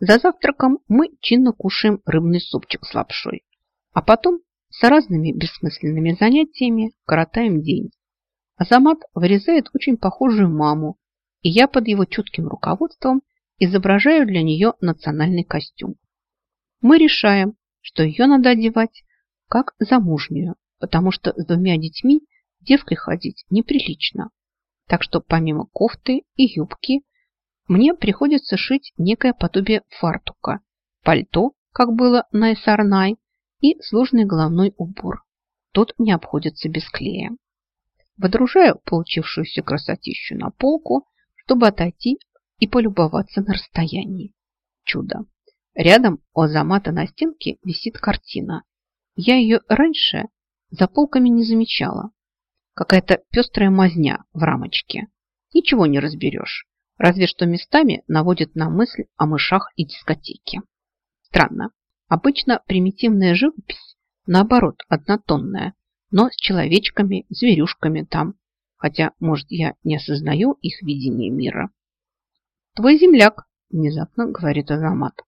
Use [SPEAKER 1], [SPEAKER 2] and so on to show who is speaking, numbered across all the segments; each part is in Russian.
[SPEAKER 1] За завтраком мы чинно кушаем рыбный супчик с лапшой, а потом с разными бессмысленными занятиями коротаем день. Азамат вырезает очень похожую маму, и я под его чутким руководством изображаю для нее национальный костюм. Мы решаем, что ее надо одевать как замужнюю, потому что с двумя детьми девкой ходить неприлично. Так что помимо кофты и юбки мне приходится шить некое подобие фартука, пальто, как было на Эсарнай, и сложный головной убор. Тот не обходится без клея. Водружаю получившуюся красотищу на полку, чтобы отойти и полюбоваться на расстоянии. Чудо! Рядом у Азамата на стенке висит картина. Я ее раньше за полками не замечала. Какая-то пестрая мазня в рамочке. Ничего не разберешь, разве что местами наводит на мысль о мышах и дискотеке. Странно. Обычно примитивная живопись, наоборот, однотонная, но с человечками, зверюшками там. Хотя, может, я не осознаю их видение мира. «Твой земляк», – внезапно говорит Азамат.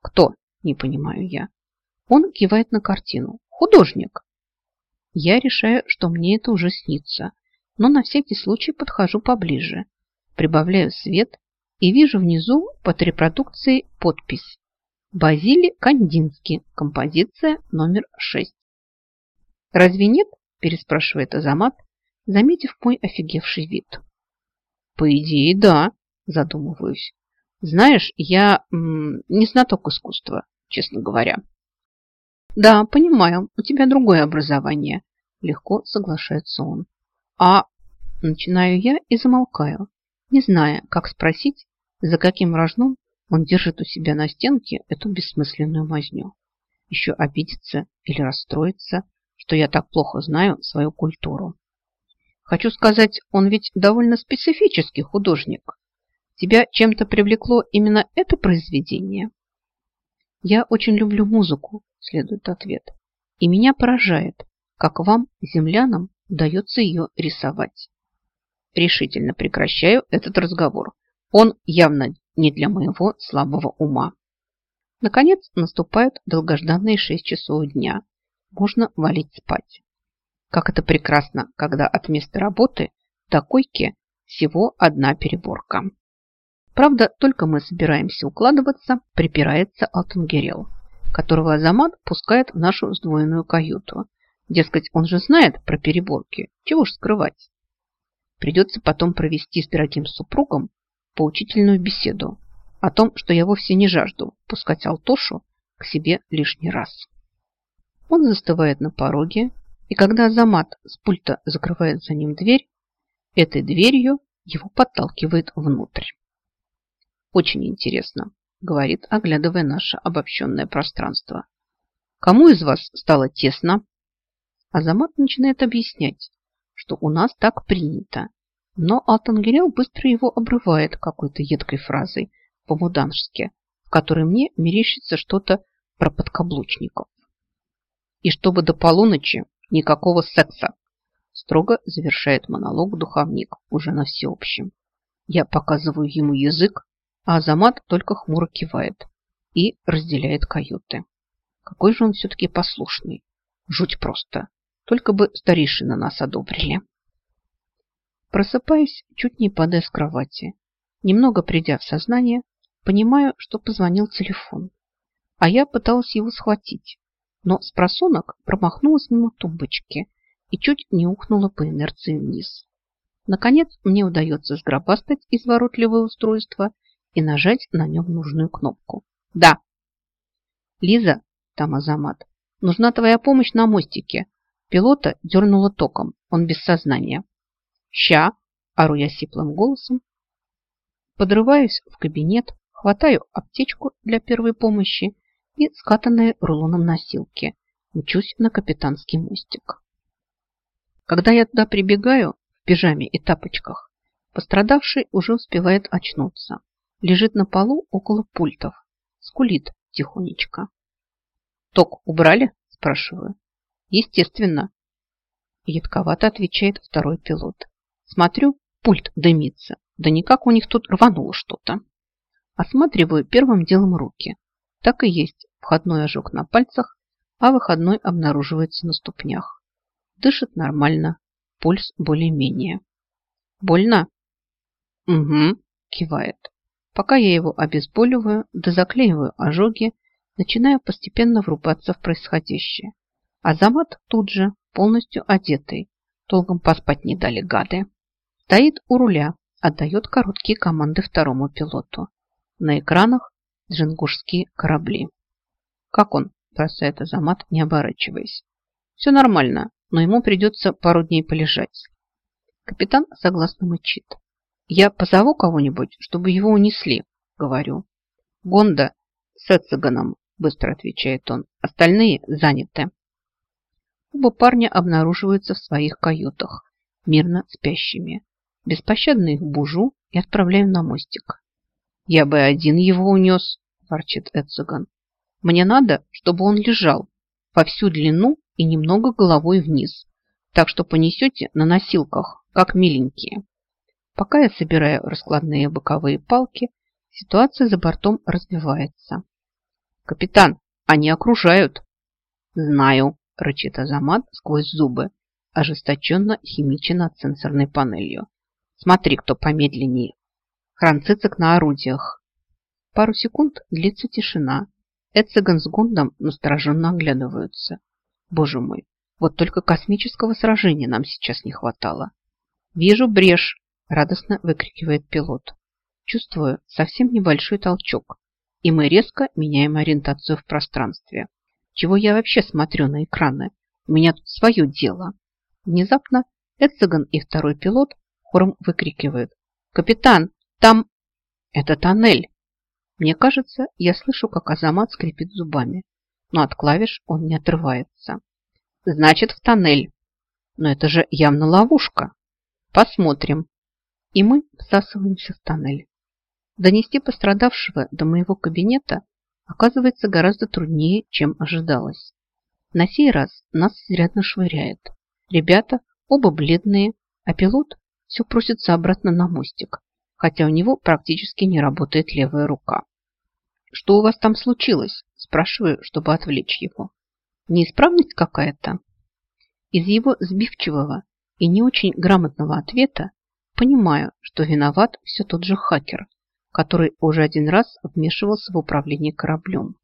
[SPEAKER 1] «Кто?» – не понимаю я. Он кивает на картину. «Художник». Я решаю, что мне это уже снится, но на всякий случай подхожу поближе, прибавляю свет и вижу внизу под репродукцией подпись Базили Кандинский, композиция номер 6. «Разве нет?» – переспрашивает Азамат, заметив мой офигевший вид. «По идее, да», – задумываюсь. «Знаешь, я м, не знаток искусства, честно говоря». «Да, понимаю, у тебя другое образование», – легко соглашается он. «А...» – начинаю я и замолкаю, не зная, как спросить, за каким рожном он держит у себя на стенке эту бессмысленную мазню. Еще обидится или расстроится, что я так плохо знаю свою культуру. Хочу сказать, он ведь довольно специфический художник. Тебя чем-то привлекло именно это произведение? Я очень люблю музыку, следует ответ. И меня поражает, как вам, землянам, удается ее рисовать. Решительно прекращаю этот разговор. Он явно не для моего слабого ума. Наконец наступают долгожданные шесть часов дня. Можно валить спать. Как это прекрасно, когда от места работы до койки всего одна переборка. Правда, только мы собираемся укладываться, припирается Алтангерел, которого Азамат пускает в нашу сдвоенную каюту. Дескать, он же знает про переборки, чего ж скрывать. Придется потом провести с дорогим супругом поучительную беседу о том, что я вовсе не жажду пускать Алтошу к себе лишний раз. Он застывает на пороге, и когда Азамат с пульта закрывает за ним дверь, этой дверью его подталкивает внутрь. Очень интересно, говорит, оглядывая наше обобщенное пространство. Кому из вас стало тесно? Азамат начинает объяснять, что у нас так принято, но Алтангерел быстро его обрывает какой-то едкой фразой по-мудански, в которой мне мерещится что-то про подкаблучников. И чтобы до полуночи никакого секса, строго завершает монолог духовник уже на всеобщем. Я показываю ему язык, а Азамат только хмуро кивает и разделяет каюты. Какой же он все-таки послушный. Жуть просто. Только бы старейшины нас одобрили. Просыпаюсь, чуть не падая с кровати. Немного придя в сознание, понимаю, что позвонил телефон. А я пыталась его схватить, но с просонок промахнулась мимо тумбочки и чуть не ухнула по инерции вниз. Наконец, мне удается сгробастать изворотливое устройство и нажать на нем нужную кнопку. «Да!» «Лиза!» – там Азамат. «Нужна твоя помощь на мостике!» Пилота дернуло током, он без сознания. «Ща!» – ору я сиплым голосом. Подрываюсь в кабинет, хватаю аптечку для первой помощи и скатанные рулоном носилки. Мчусь на капитанский мостик. Когда я туда прибегаю, в пижаме и тапочках, пострадавший уже успевает очнуться. Лежит на полу около пультов. Скулит тихонечко. «Ток убрали?» – спрашиваю. «Естественно». Едковато отвечает второй пилот. Смотрю, пульт дымится. Да никак у них тут рвануло что-то. Осматриваю первым делом руки. Так и есть входной ожог на пальцах, а выходной обнаруживается на ступнях. Дышит нормально, пульс более-менее. Больно? Угу, кивает. Пока я его обезболиваю, да заклеиваю ожоги, начинаю постепенно врубаться в происходящее. Азамат тут же, полностью одетый, толком поспать не дали гады, стоит у руля, отдает короткие команды второму пилоту. На экранах джингушские корабли. «Как он?» – бросает Азамат, не оборачиваясь. «Все нормально, но ему придется пару дней полежать». Капитан согласно мычит. «Я позову кого-нибудь, чтобы его унесли», – говорю. «Гонда с Эцеганом», – быстро отвечает он. «Остальные заняты». Оба парня обнаруживаются в своих каютах, мирно спящими. Беспощадно их бужу и отправляю на мостик. «Я бы один его унес», – ворчит Эцеган. «Мне надо, чтобы он лежал во всю длину и немного головой вниз, так что понесете на носилках, как миленькие». Пока я собираю раскладные боковые палки, ситуация за бортом развивается. «Капитан, они окружают!» «Знаю», – рычит Азамат сквозь зубы, ожесточенно химича над сенсорной панелью. «Смотри, кто помедленнее!» Хранцицик на орудиях. Пару секунд длится тишина. Эцеган с Гундом настороженно оглядываются. Боже мой, вот только космического сражения нам сейчас не хватало. «Вижу брешь!» радостно выкрикивает пилот. Чувствую совсем небольшой толчок, и мы резко меняем ориентацию в пространстве. Чего я вообще смотрю на экраны? У меня тут свое дело. Внезапно Эцеган и второй пилот хором выкрикивают. «Капитан, там...» «Это тоннель!» Мне кажется, я слышу, как Азамат скрипит зубами, но от клавиш он не отрывается. «Значит, в тоннель!» «Но это же явно ловушка!» «Посмотрим!» и мы всасываемся в тоннель. Донести пострадавшего до моего кабинета оказывается гораздо труднее, чем ожидалось. На сей раз нас изрядно швыряет. Ребята оба бледные, а пилот все просится обратно на мостик, хотя у него практически не работает левая рука. «Что у вас там случилось?» – спрашиваю, чтобы отвлечь его. «Неисправность какая-то?» Из его сбивчивого и не очень грамотного ответа Понимаю, что виноват все тот же хакер, который уже один раз вмешивался в управление кораблем.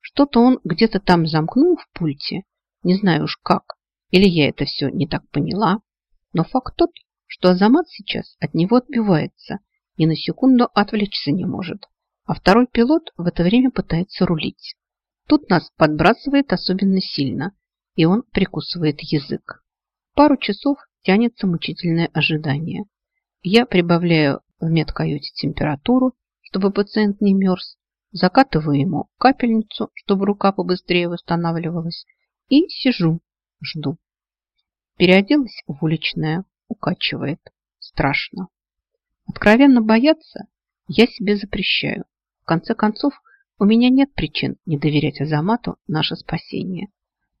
[SPEAKER 1] Что-то он где-то там замкнул в пульте, не знаю уж как, или я это все не так поняла, но факт тот, что Азамат сейчас от него отбивается и на секунду отвлечься не может, а второй пилот в это время пытается рулить. Тут нас подбрасывает особенно сильно, и он прикусывает язык. Пару часов тянется мучительное ожидание. Я прибавляю в медкаюте температуру, чтобы пациент не мерз, закатываю ему капельницу, чтобы рука побыстрее восстанавливалась, и сижу, жду. Переоделась в уличное, укачивает. Страшно. Откровенно бояться я себе запрещаю. В конце концов, у меня нет причин не доверять Азамату наше спасение.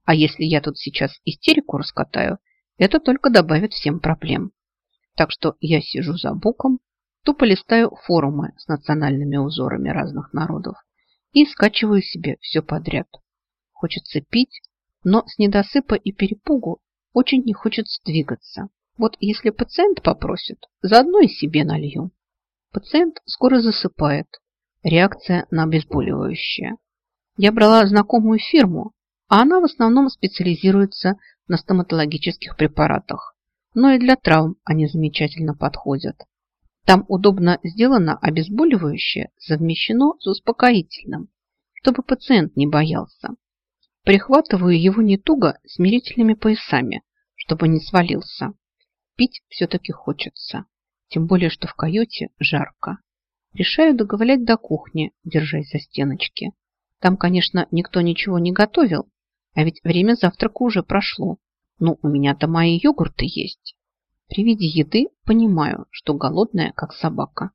[SPEAKER 1] А если я тут сейчас истерику раскатаю, это только добавит всем проблем. Так что я сижу за буком, тупо листаю форумы с национальными узорами разных народов и скачиваю себе все подряд. Хочется пить, но с недосыпа и перепугу очень не хочется двигаться. Вот если пациент попросит, заодно и себе налью. Пациент скоро засыпает. Реакция на обезболивающее. Я брала знакомую фирму, а она в основном специализируется на стоматологических препаратах но и для травм они замечательно подходят. Там удобно сделано обезболивающее, совмещено с успокоительным, чтобы пациент не боялся. Прихватываю его не туго смирительными поясами, чтобы не свалился. Пить все-таки хочется, тем более, что в каюте жарко. Решаю договорять до кухни, держась за стеночки. Там, конечно, никто ничего не готовил, а ведь время завтрака уже прошло. Ну, у меня-то мои йогурты есть. При виде еды понимаю, что голодная, как собака.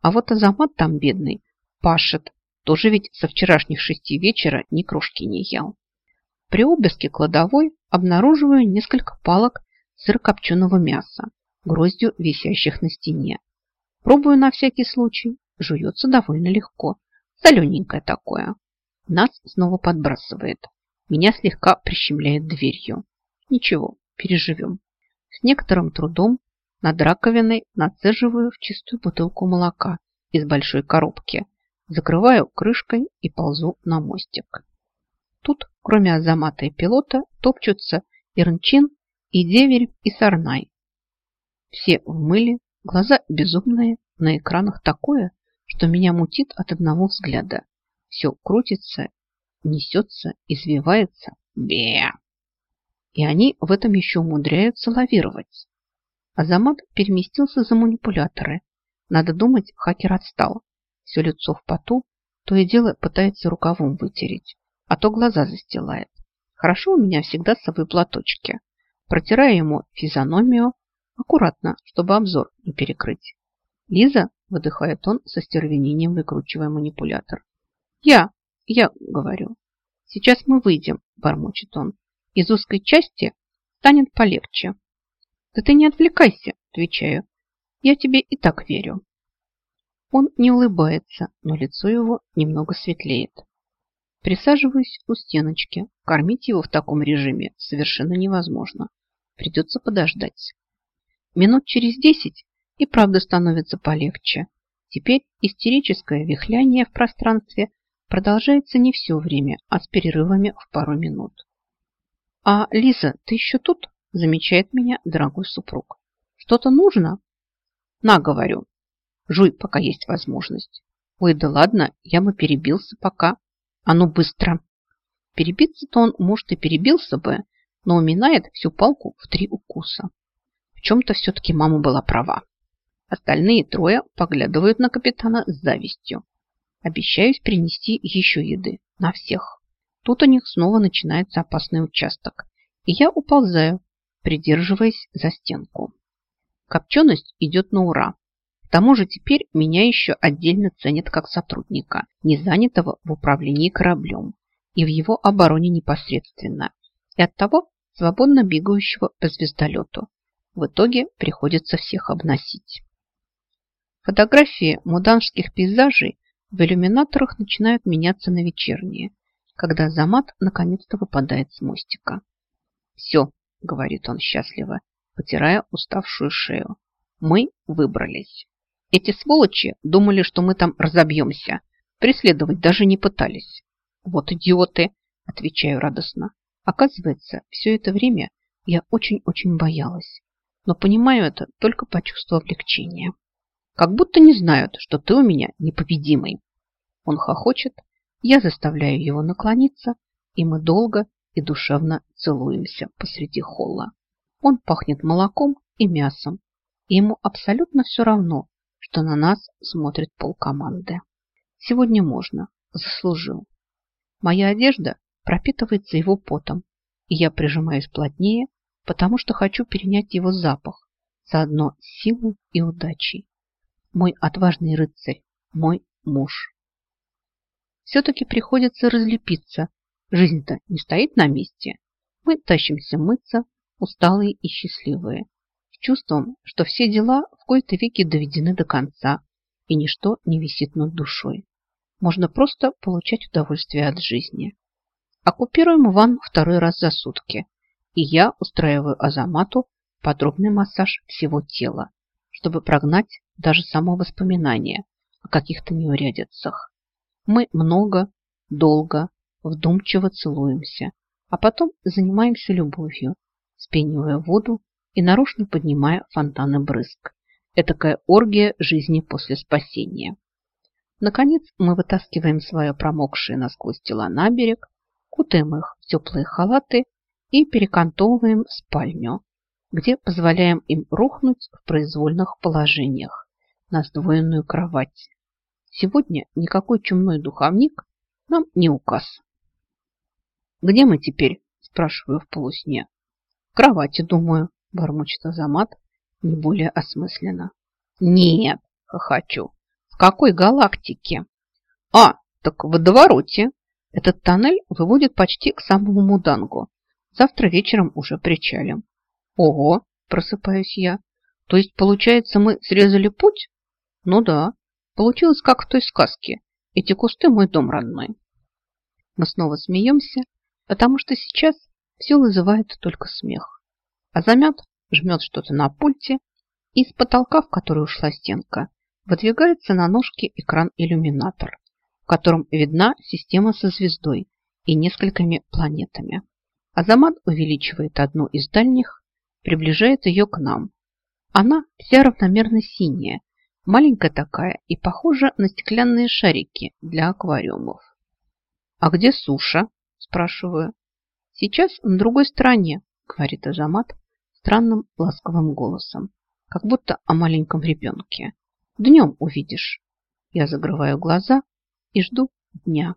[SPEAKER 1] А вот Азамат там бедный, пашет. Тоже ведь со вчерашних шести вечера ни крошки не ел. При обыске кладовой обнаруживаю несколько палок сырокопченого мяса, гроздью висящих на стене. Пробую на всякий случай, жуется довольно легко. Солененькое такое. Нас снова подбрасывает. Меня слегка прищемляет дверью. Ничего, переживем. С некоторым трудом над раковиной нацеживаю в чистую бутылку молока из большой коробки, закрываю крышкой и ползу на мостик. Тут, кроме Азамата и пилота, топчутся Ирнчин и Деверь и Сарнай. Все в мыле, глаза безумные, на экранах такое, что меня мутит от одного взгляда. Все крутится, несется, извивается. Бе! И они в этом еще умудряются лавировать. Азамат переместился за манипуляторы. Надо думать, хакер отстал. Все лицо в поту, то и дело пытается рукавом вытереть, а то глаза застилает. Хорошо у меня всегда с собой платочки. Протираю ему физиономию аккуратно, чтобы обзор не перекрыть. Лиза, выдыхает он со стервенением, выкручивая манипулятор. Я, я говорю. Сейчас мы выйдем, бормочет он. Из узкой части станет полегче. Да ты не отвлекайся, отвечаю. Я тебе и так верю. Он не улыбается, но лицо его немного светлеет. Присаживаюсь у стеночки. Кормить его в таком режиме совершенно невозможно. Придется подождать. Минут через десять и правда становится полегче. Теперь истерическое вихляние в пространстве продолжается не все время, а с перерывами в пару минут. «А, Лиза, ты еще тут?» – замечает меня дорогой супруг. «Что-то нужно?» «На, говорю. Жуй, пока есть возможность». «Ой, да ладно, я бы перебился пока. А ну быстро!» Перебиться-то он, может, и перебился бы, но уминает всю палку в три укуса. В чем-то все-таки мама была права. Остальные трое поглядывают на капитана с завистью. Обещаюсь принести еще еды на всех. Тут у них снова начинается опасный участок, и я уползаю, придерживаясь за стенку. Копченость идет на ура. К тому же теперь меня еще отдельно ценят как сотрудника, не занятого в управлении кораблем и в его обороне непосредственно, и оттого свободно бегающего по звездолету. В итоге приходится всех обносить. Фотографии муданских пейзажей в иллюминаторах начинают меняться на вечерние, когда Замат наконец-то выпадает с мостика. «Все», — говорит он счастливо, потирая уставшую шею, — «мы выбрались. Эти сволочи думали, что мы там разобьемся, преследовать даже не пытались. Вот идиоты», — отвечаю радостно. Оказывается, все это время я очень-очень боялась, но понимаю это только по чувству облегчения. Как будто не знают, что ты у меня непобедимый. Он хохочет, я заставляю его наклониться, и мы долго и душевно целуемся посреди холла. Он пахнет молоком и мясом, и ему абсолютно все равно, что на нас смотрит полкоманды. Сегодня можно, заслужил. Моя одежда пропитывается его потом, и я прижимаюсь плотнее, потому что хочу перенять его запах, заодно силу и удачей мой отважный рыцарь, мой муж. Все-таки приходится разлепиться. Жизнь-то не стоит на месте. Мы тащимся мыться, усталые и счастливые, с чувством, что все дела в кои-то веки доведены до конца, и ничто не висит над душой. Можно просто получать удовольствие от жизни. Оккупируем ванну второй раз за сутки, и я устраиваю Азамату подробный массаж всего тела, чтобы прогнать даже само воспоминание о каких-то неурядицах. Мы много, долго, вдумчиво целуемся, а потом занимаемся любовью, спенивая воду и нарочно поднимая фонтаны брызг. Этакая оргия жизни после спасения. Наконец мы вытаскиваем свое промокшее насквозь тела на берег, кутаем их в теплые халаты и перекантовываем в спальню, где позволяем им рухнуть в произвольных положениях на сдвоенную кровать. Сегодня никакой чумной духовник нам не указ. «Где мы теперь?» – спрашиваю в полусне. «В кровати, думаю», – бормочет Азамат, не более осмысленно. «Нет!» – хохочу. «В какой галактике?» «А, так в водовороте. Этот тоннель выводит почти к самому Мудангу. Завтра вечером уже причалим. Ого, просыпаюсь я. То есть, получается, мы срезали путь? Ну да. Получилось, как в той сказке. Эти кусты мой дом родной. Мы снова смеемся, потому что сейчас все вызывает только смех. А замят жмет что-то на пульте, и из потолка, в который ушла стенка, выдвигается на ножке экран-иллюминатор, в котором видна система со звездой и несколькими планетами. Азамат увеличивает одну из дальних, приближает ее к нам. Она вся равномерно синяя, маленькая такая и похожа на стеклянные шарики для аквариумов. «А где суша?» – спрашиваю. «Сейчас на другой стороне», – говорит Азамат странным ласковым голосом, как будто о маленьком ребенке. «Днем увидишь». Я закрываю глаза и жду дня.